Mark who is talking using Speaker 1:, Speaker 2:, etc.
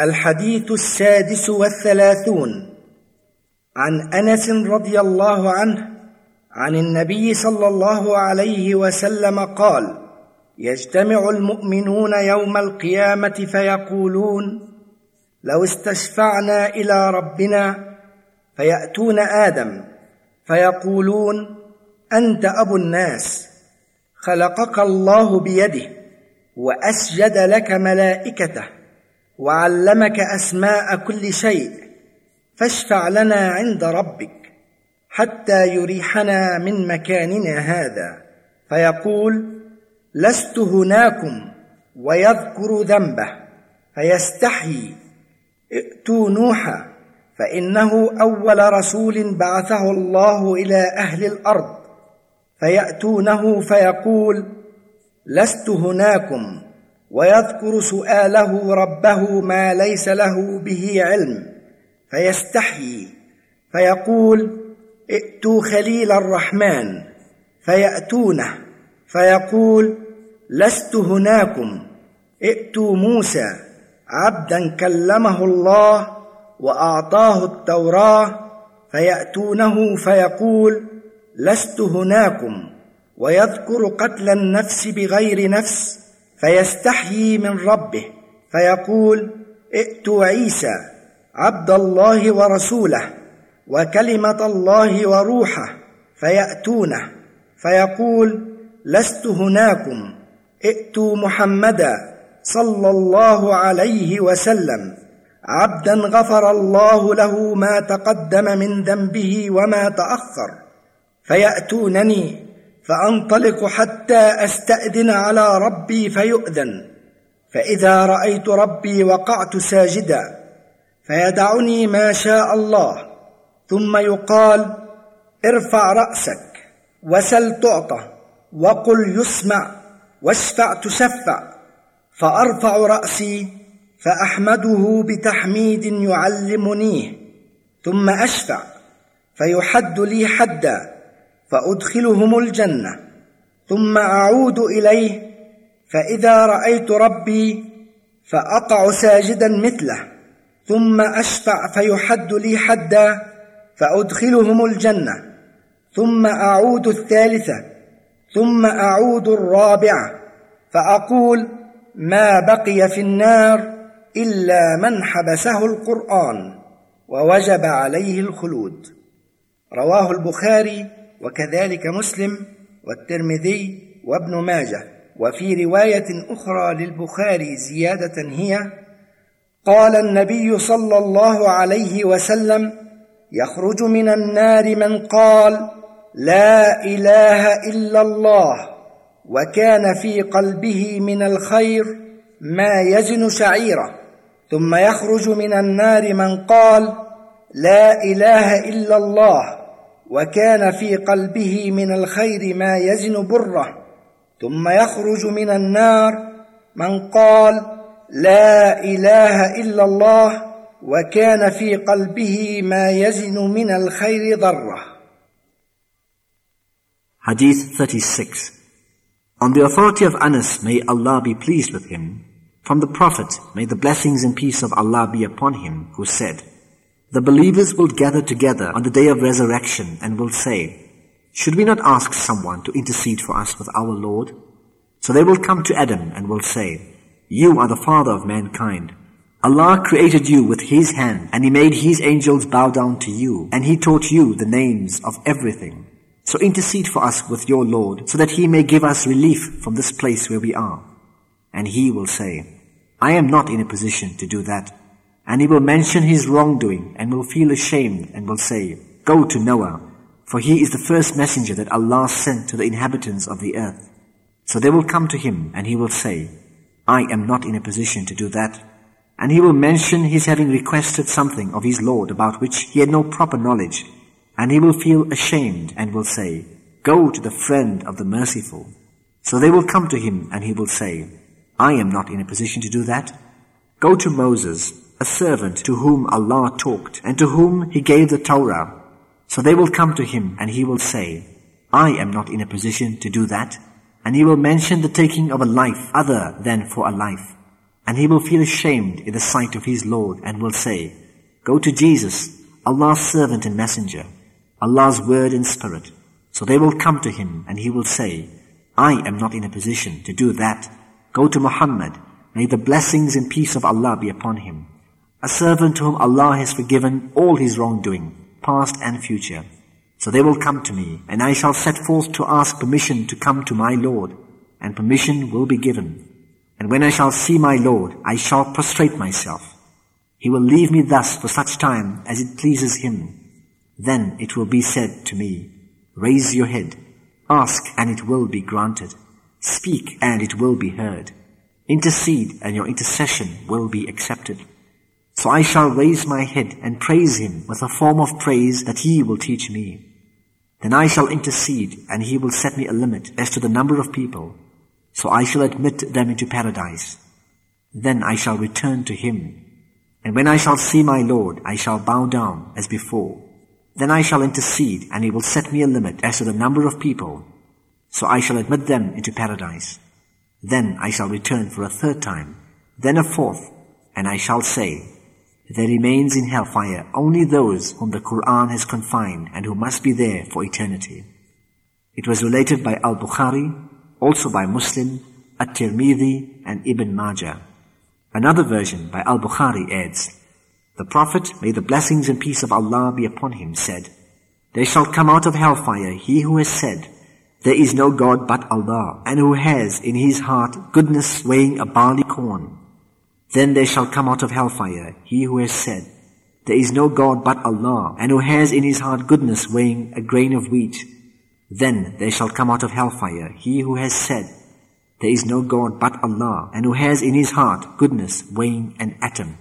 Speaker 1: الحديث السادس والثلاثون. عن أنس رضي الله عنه عن النبي صلى الله عليه وسلم قال يجتمع المؤمنون يوم القيامة فيقولون لو استشفعنا إلى ربنا فيأتون آدم فيقولون أنت أبو الناس خلقك الله بيده وأسجد لك ملائكته وعلمك أسماء كل شيء فاشفع لنا عند ربك حتى يريحنا من مكاننا هذا. فيقول لست هناكم ويذكر ذنبه فيستحيي. ائتوا نوحا فإنه أول رسول بعثه الله إلى أهل الأرض. فيأتونه فيقول لست هناكم ويذكر سؤاله ربه ما ليس له به علم فيستحيي فيقول ائتوا خليل الرحمن فيأتونه فيقول لست هناكم ائتوا موسى عبدا كلمه الله وأعطاه التوراه فيأتونه فيقول لست هناكم ويذكر قتل النفس بغير نفس فيستحيي من ربه فيقول ائتوا عيسى عبد الله ورسوله وكلمة الله وروحه فيأتونه فيقول لست هناكم ائتوا محمدا صلى الله عليه وسلم عبدا غفر الله له ما تقدم من ذنبه وما تأخر فيأتونني فأنطلق حتى أستأذن على ربي فيؤذن. فإذا رأيت ربي وقعت ساجدا فيدعني ما شاء الله. ثم يقال ارفع رأسك وسل تعطى وقل يسمع واشفع تشفع. فأرفع رأسي فأحمده بتحميد يعلمنيه ثم أشفع فيحد لي حدا. فأدخلهم الجنة ثم أعود إليه فإذا رأيت ربي فأقع ساجدا مثله ثم أشفع فيحد لي حدا فأدخلهم الجنة ثم أعود الثالثة ثم أعود الرابعة فأقول ما بقي في النار إلا من حبسه القرآن ووجب عليه الخلود. رواه البخاري وكذلك مسلم والترمذي وابن ماجه. وفي رواية أخرى للبخاري زيادة هي قال النبي صلى الله عليه وسلم يخرج من النار من قال لا إله إلا الله وكان في قلبه من الخير ما يزن شعيره. ثم يخرج من النار من قال لا إله إلا الله وكان في قلبه من الخير ما يزن بره ثم يخرج من النار من قال لا اله الا الله وكان في قلبه ما يزن من الخير ذره
Speaker 2: Hadith 36 On the authority of Anas, may Allah be pleased with him, from the Prophet, may the blessings and peace of Allah be upon him, who said, The believers will gather together on the day of resurrection and will say, Should we not ask someone to intercede for us with our Lord? So they will come to Adam and will say, You are the father of mankind. Allah created you with His hand and He made His angels bow down to you and He taught you the names of everything. So intercede for us with your Lord so that He may give us relief from this place where we are. And He will say, I am not in a position to do that. And he will mention his wrongdoing and will feel ashamed and will say, Go to Noah, for he is the first messenger that Allah sent to the inhabitants of the earth. So they will come to him and he will say, I am not in a position to do that. And he will mention his having requested something of his Lord about which he had no proper knowledge. And he will feel ashamed and will say, Go to the friend of the merciful. So they will come to him and he will say, I am not in a position to do that. Go to Moses, a servant to whom Allah talked and to whom He gave the Torah. So they will come to him and he will say, I am not in a position to do that. And he will mention the taking of a life other than for a life. And he will feel ashamed in the sight of his Lord and will say, Go to Jesus, Allah's servant and messenger, Allah's word and spirit. So they will come to him and he will say, I am not in a position to do that. Go to Muhammad. May the blessings and peace of Allah be upon him. A servant to whom Allah has forgiven all his wrongdoing, past and future. So they will come to me, and I shall set forth to ask permission to come to my Lord, and permission will be given. And when I shall see my Lord, I shall prostrate myself. He will leave me thus for such time as it pleases him. Then it will be said to me, Raise your head, ask and it will be granted, speak and it will be heard, intercede and your intercession will be accepted. So I shall raise my head and praise him with a form of praise that he will teach me. Then I shall intercede and he will set me a limit as to the number of people so I shall admit them into paradise. Then I shall return to him. And when I shall see my Lord, I shall bow down as before. Then I shall intercede, and he will set me a limit as to the number of people. So I shall admit them into paradise. Then I shall return for a third time, then a fourth, and I shall say, There remains in hellfire only those whom the Quran has confined and who must be there for eternity. It was related by Al-Bukhari also by Muslim, At-Tirmidhi, and Ibn Majah. Another version by Al-Bukhari adds, The Prophet, may the blessings and peace of Allah be upon him, said, There shall come out of hellfire he who has said, There is no God but Allah, and who has in his heart goodness weighing a barley corn. Then there shall come out of hellfire he who has said, There is no God but Allah, and who has in his heart goodness weighing a grain of wheat. Then there shall come out of hellfire he who has said, There is no God but Allah, and who has in his heart goodness weighing an atom.